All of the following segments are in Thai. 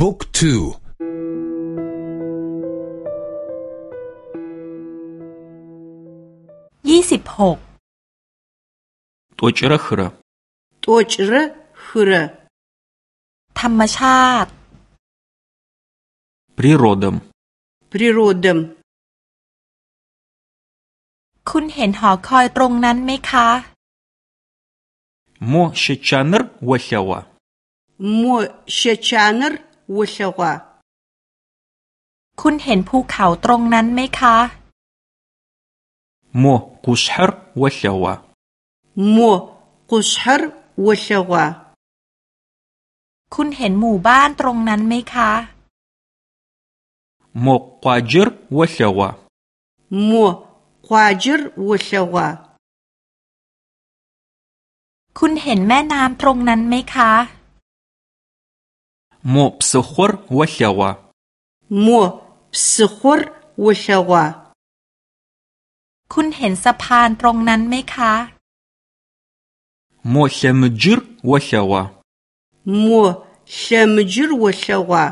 บุ๊กทูยี่สิบหกตัวจระขระตัวจระขระธรรมชาติ природам природам คุณเห็นหอคอยตรงนั้นไหมคะ мо щечаныр олъэгъуа มัวเชชานร์วชวา คุณเห็นภูเขาตรงนั้นไหมคะ мо къушъхьэр олъэгъуа มัวกุชฮร์วชวาคุณเห็นหมู่บ้านตรงนั้นไหมคะ мо къуаджэр олъэгъуа มัวควาจร์วชวาคุณเห็นแม่น้ำตรงนั้นไหมคะ мо псыхъор олъэгъуа มัวปสึขรวชวาคุณเห็นสะพานตรงนั้นไหมคะ мо лъэмыджыр олъэгъуа มัวเชมจิรวชวา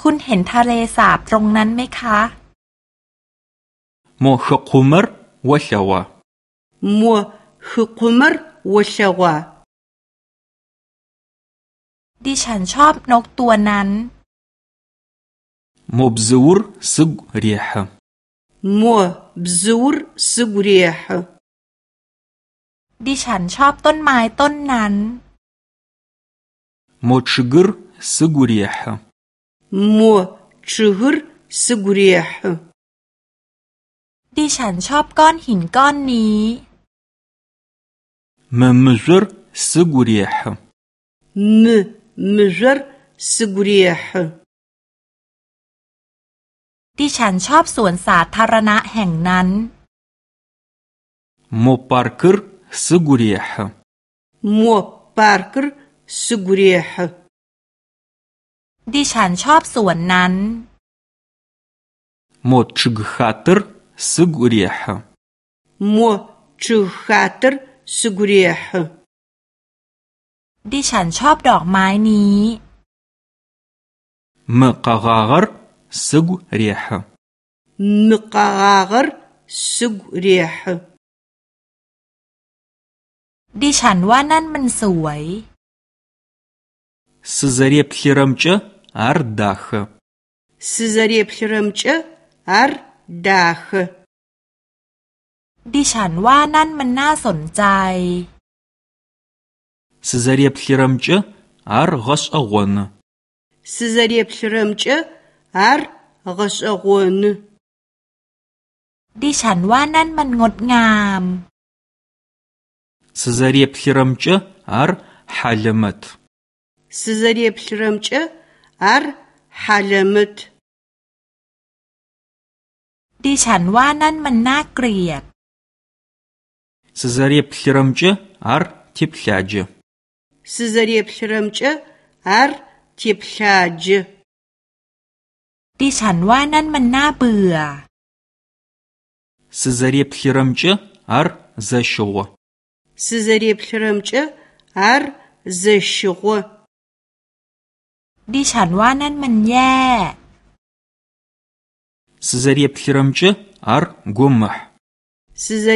คุณเห็นทะเลสาบตรงนั้นไหมคะ мо хыкъумэр олъэгъуа มัวฮึกุมร์วชวา ดิฉันชอบนกตัวนั้น مبزور سق ريح مبزور سق ريح ดิฉันชอบต้นไม้ต้นนั้น متشجر سق ريح متشجر سق ريح ดิฉันชอบก้อนหินก้อนนี้ ممجر سق ريح ممجر มจรสกุเรียห์ดิฉันชอบสวนสาธารณะแห่งนั้น мо паркыр сыгу рехьы มัวปาร์กร์สกุเรียห์ดิฉันชอบสวนนั้น мо чъыг хатыр сыгу рехьы มัวชึก ดิฉันชอบดอกไม้นี้ мы къэгъагъэр сыгу рехьы มกากรสกุเรียห์ ดิฉันว่านั่นมันสวย сызэреплъырэмкӏэ ар дахэ สซารีพลรมเจอาร์ดาห์ ดิฉันว่านั่นมันน่าสนใจ сызэреплъырэмкӏэ ар гъэшӏэгъоны สซารีพลรมเจอาร์กษกวนดิฉันว่านั่นมันงดงาม сызэреплъырэмкӏэ ар хьалэмэт สซารีพลรมเจอาร์ฮาเลมตดิฉันว่านั่นมันน่าเกลียด сызэреплъырэмкӏэ ар теплъаджэ สซารีพลรมเจอาร์เทียบชาจดิฉันว่านั่นมันน่าเบื่อ сызэреплъырэмкӏэ ар зэщыгъо สซารีพลรมเจอาร์เซชิโกดิฉันว่านั่นมันแย่ сызэреплъырэмкӏэ ар гомыхь สซา